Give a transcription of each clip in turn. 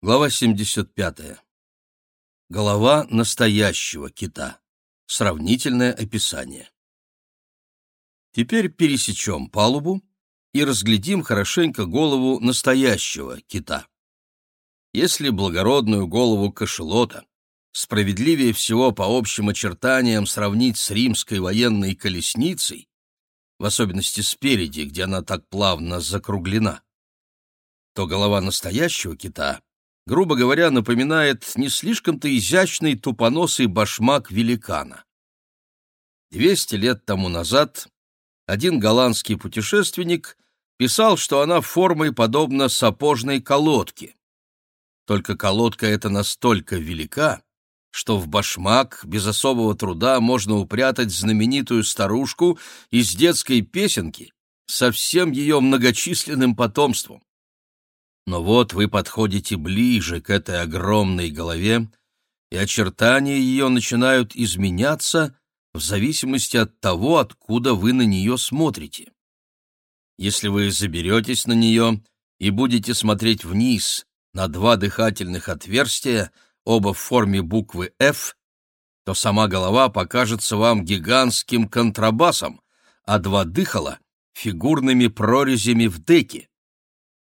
Глава 75. Голова настоящего кита. Сравнительное описание. Теперь пересечем палубу и разглядим хорошенько голову настоящего кита. Если благородную голову кашелота справедливее всего по общим очертаниям сравнить с римской военной колесницей, в особенности спереди, где она так плавно закруглена, то голова настоящего кита — грубо говоря, напоминает не слишком-то изящный тупоносый башмак великана. Двести лет тому назад один голландский путешественник писал, что она формой подобна сапожной колодке. Только колодка эта настолько велика, что в башмак без особого труда можно упрятать знаменитую старушку из детской песенки со всем ее многочисленным потомством. Но вот вы подходите ближе к этой огромной голове, и очертания ее начинают изменяться в зависимости от того, откуда вы на нее смотрите. Если вы заберетесь на нее и будете смотреть вниз на два дыхательных отверстия, оба в форме буквы «F», то сама голова покажется вам гигантским контрабасом, а два дыхала — фигурными прорезями в деке.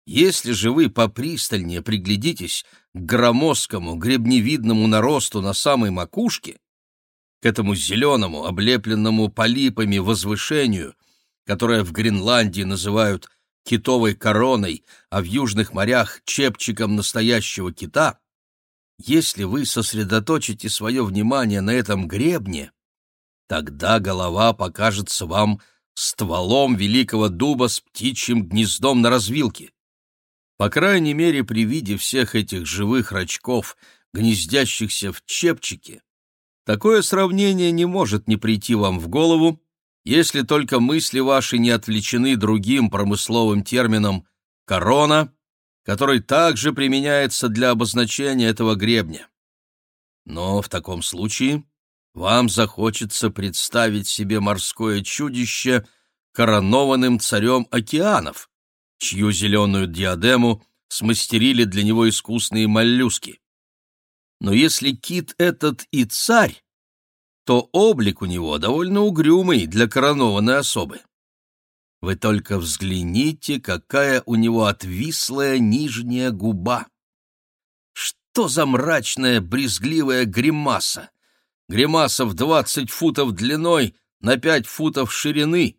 Если же вы попристальнее приглядитесь к громоздкому гребневидному наросту на самой макушке, к этому зеленому, облепленному полипами возвышению, которое в Гренландии называют китовой короной, а в южных морях — чепчиком настоящего кита, если вы сосредоточите свое внимание на этом гребне, тогда голова покажется вам стволом великого дуба с птичьим гнездом на развилке. По крайней мере, при виде всех этих живых рачков, гнездящихся в чепчике, такое сравнение не может не прийти вам в голову, если только мысли ваши не отвлечены другим промысловым термином «корона», который также применяется для обозначения этого гребня. Но в таком случае вам захочется представить себе морское чудище коронованным царем океанов, чью зеленую диадему смастерили для него искусные моллюски. Но если кит этот и царь, то облик у него довольно угрюмый для коронованной особы. Вы только взгляните, какая у него отвислая нижняя губа. Что за мрачная, брезгливая гримаса? Гримаса в двадцать футов длиной на пять футов ширины.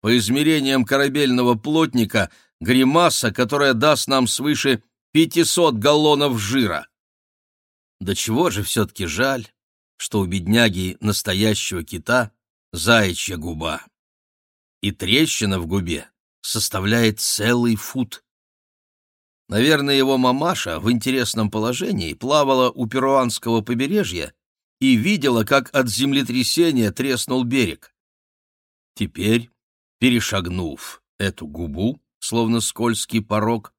По измерениям корабельного плотника гримаса, которая даст нам свыше 500 галлонов жира. До чего же все-таки жаль, что у бедняги настоящего кита заячья губа. И трещина в губе составляет целый фут. Наверное, его мамаша в интересном положении плавала у перуанского побережья и видела, как от землетрясения треснул берег. Теперь, перешагнув эту губу, словно скользкий порог,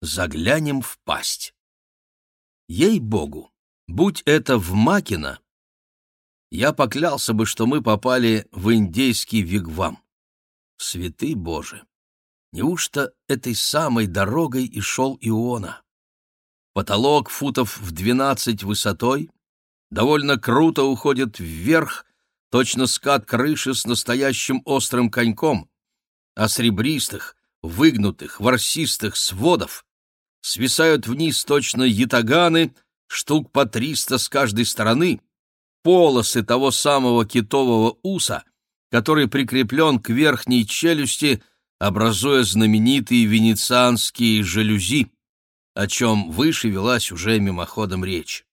заглянем в пасть. Ей-богу, будь это в Макина, я поклялся бы, что мы попали в индейский вигвам. Святый Боже! Неужто этой самой дорогой и шел Иона? Потолок футов в двенадцать высотой довольно круто уходит вверх, точно скат крыши с настоящим острым коньком, а с ребристых, выгнутых, ворсистых сводов свисают вниз точно ятаганы, штук по триста с каждой стороны, полосы того самого китового уса, который прикреплен к верхней челюсти, образуя знаменитые венецианские жалюзи, о чем выше велась уже мимоходом речь.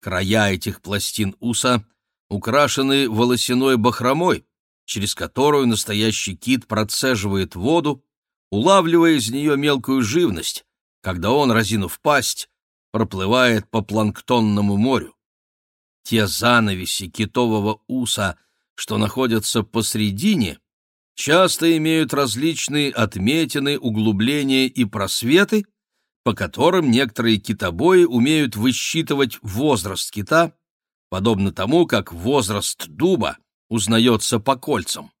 Края этих пластин уса украшены волосяной бахромой, через которую настоящий кит процеживает воду, улавливая из нее мелкую живность, когда он, разинув пасть, проплывает по планктонному морю. Те занавеси китового уса, что находятся посредине, часто имеют различные отметины, углубления и просветы, по которым некоторые китобои умеют высчитывать возраст кита, подобно тому, как возраст дуба узнается по кольцам.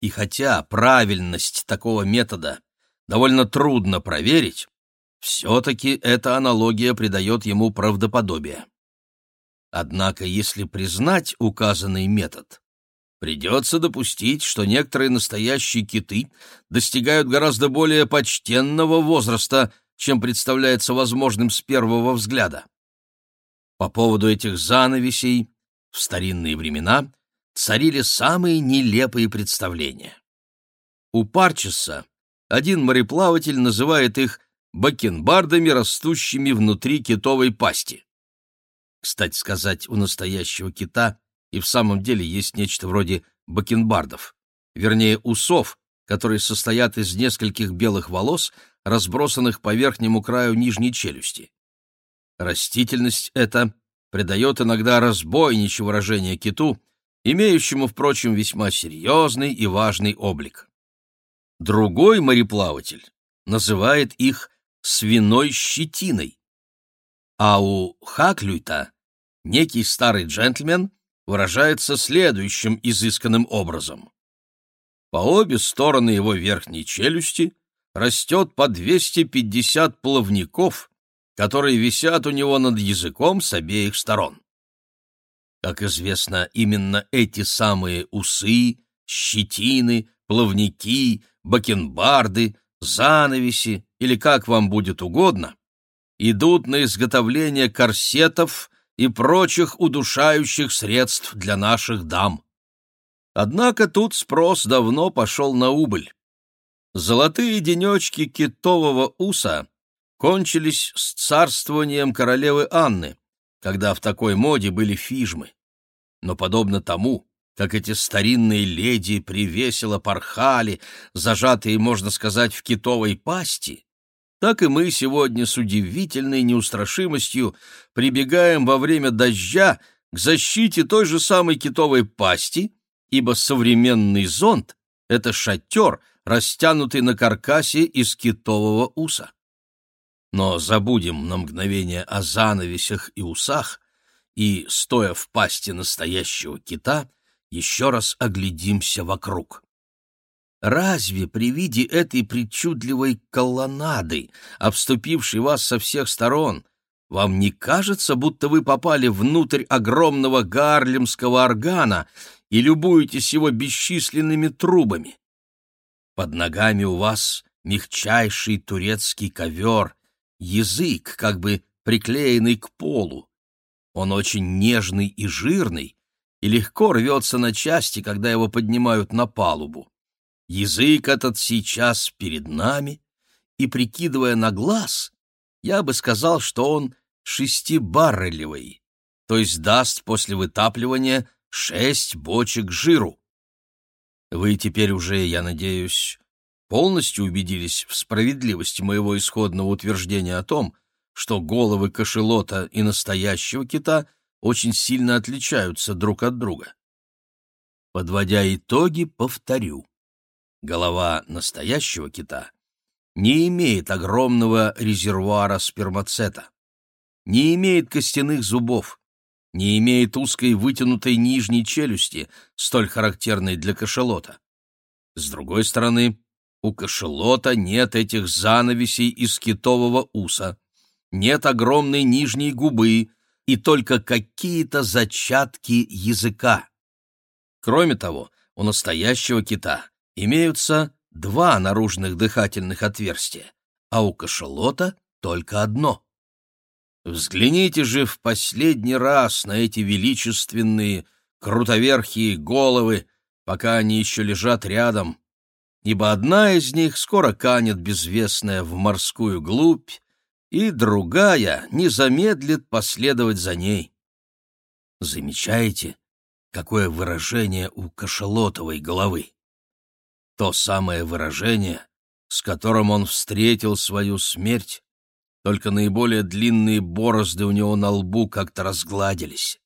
И хотя правильность такого метода довольно трудно проверить, все-таки эта аналогия придает ему правдоподобие. Однако, если признать указанный метод, придется допустить, что некоторые настоящие киты достигают гораздо более почтенного возраста, чем представляется возможным с первого взгляда. По поводу этих занавесей в старинные времена царили самые нелепые представления. У Парчеса один мореплаватель называет их бакенбардами, растущими внутри китовой пасти. Кстати сказать, у настоящего кита и в самом деле есть нечто вроде бакенбардов, вернее усов, которые состоят из нескольких белых волос, разбросанных по верхнему краю нижней челюсти. Растительность эта придает иногда разбойничье выражение киту, имеющему, впрочем, весьма серьезный и важный облик. Другой мореплаватель называет их свиной щетиной, а у Хаклюйта некий старый джентльмен выражается следующим изысканным образом. По обе стороны его верхней челюсти растет по 250 плавников, которые висят у него над языком с обеих сторон. Как известно, именно эти самые усы, щетины, плавники, бакенбарды, занавеси или как вам будет угодно, идут на изготовление корсетов и прочих удушающих средств для наших дам. Однако тут спрос давно пошел на убыль. Золотые денечки китового уса кончились с царствованием королевы Анны, когда в такой моде были фижмы. Но подобно тому, как эти старинные леди привесело порхали, зажатые, можно сказать, в китовой пасти, так и мы сегодня с удивительной неустрашимостью прибегаем во время дождя к защите той же самой китовой пасти, ибо современный зонт — это шатер, растянутый на каркасе из китового уса. Но забудем на мгновение о занавесях и усах и, стоя в пасти настоящего кита, еще раз оглядимся вокруг. Разве при виде этой причудливой колоннады, обступившей вас со всех сторон, вам не кажется, будто вы попали внутрь огромного гарлемского органа и любуетесь его бесчисленными трубами? Под ногами у вас мягчайший турецкий ковер, язык, как бы приклеенный к полу. Он очень нежный и жирный, и легко рвется на части, когда его поднимают на палубу. Язык этот сейчас перед нами, и, прикидывая на глаз, я бы сказал, что он шестибаррелевый, то есть даст после вытапливания шесть бочек жиру. Вы теперь уже, я надеюсь, полностью убедились в справедливости моего исходного утверждения о том, что головы кошелота и настоящего кита очень сильно отличаются друг от друга. Подводя итоги, повторю голова настоящего кита не имеет огромного резервуара спермацета, не имеет костяных зубов, не имеет узкой вытянутой нижней челюсти, столь характерной для кашалота. С другой стороны, у кашалота нет этих занавесей из китового уса, нет огромной нижней губы и только какие-то зачатки языка. Кроме того, у настоящего кита имеются два наружных дыхательных отверстия, а у кашалота только одно. Взгляните же в последний раз на эти величественные, крутоверхие головы, пока они еще лежат рядом, ибо одна из них скоро канет безвестная в морскую глубь, и другая не замедлит последовать за ней. Замечаете, какое выражение у кашалотовой головы? то самое выражение, с которым он встретил свою смерть, только наиболее длинные борозды у него на лбу как-то разгладились.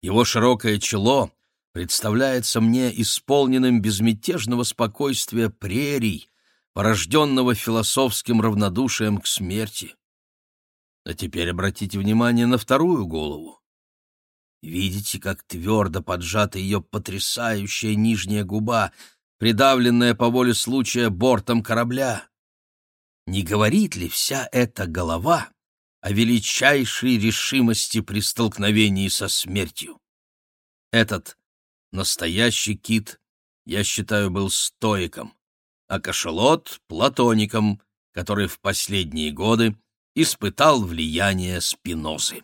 Его широкое чело представляется мне исполненным безмятежного спокойствия прерий, порожденного философским равнодушием к смерти. А теперь обратите внимание на вторую голову. Видите, как твердо поджата ее потрясающая нижняя губа — придавленная по воле случая бортом корабля. не говорит ли вся эта голова о величайшей решимости при столкновении со смертью? Этот настоящий кит, я считаю, был стоиком, а кашалот — платоником, который в последние годы испытал влияние Спинозы.